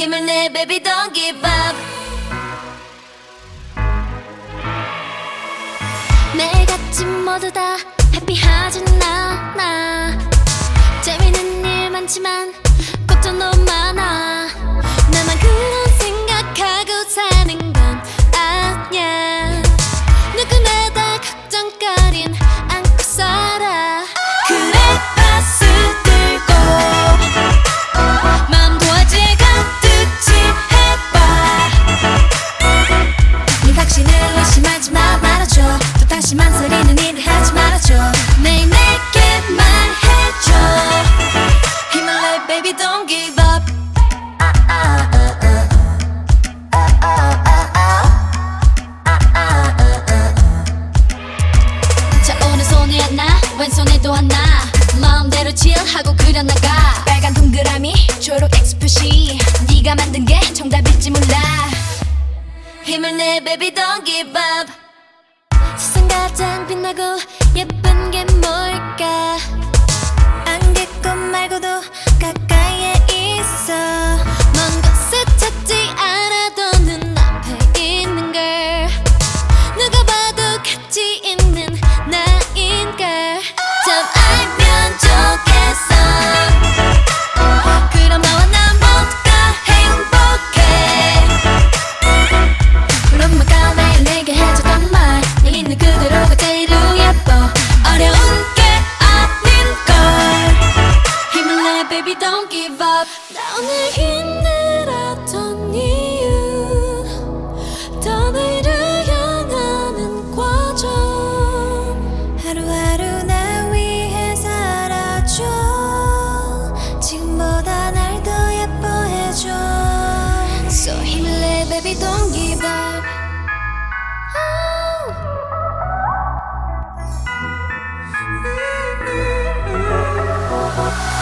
힘을 내 baby don't give up. 매일같이 모두 다 해피하진 않아. 재밌는 일 많지만 네 확신을 의심하지 마 말아줘. 또 다시 망설이는 일을 하지 말아줘. 매일 내게 말해줘. 내 baby don't give up. 자 오른손에 하나 왼손에도 하나. 마음대로 칠하고 그려나가. 빨간 동그라미 초록 엑스표시. 네가 만든 게 정답일지 몰라 힘을 내 baby don't give up. 세상 가장 빛나고 예쁜 게 뭘까? 안개꽃 말고도 가까이에 있어 baby don't give up. 나 오늘 힘들었던 이유. 더 내일을 향하는 과정. 하루하루 날 위해 살아줘. 지금보다 날 더 예뻐해줘. So 힘을 내 baby don't give up. 다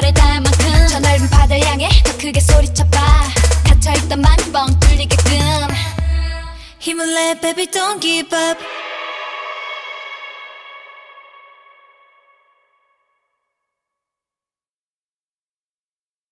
별에 닿을 만큼 저 넓은 바다 향해 더 크게 소리쳐봐. 갇혀있던 맘이 뻥 뚫리게끔. 힘을 내 baby don't give up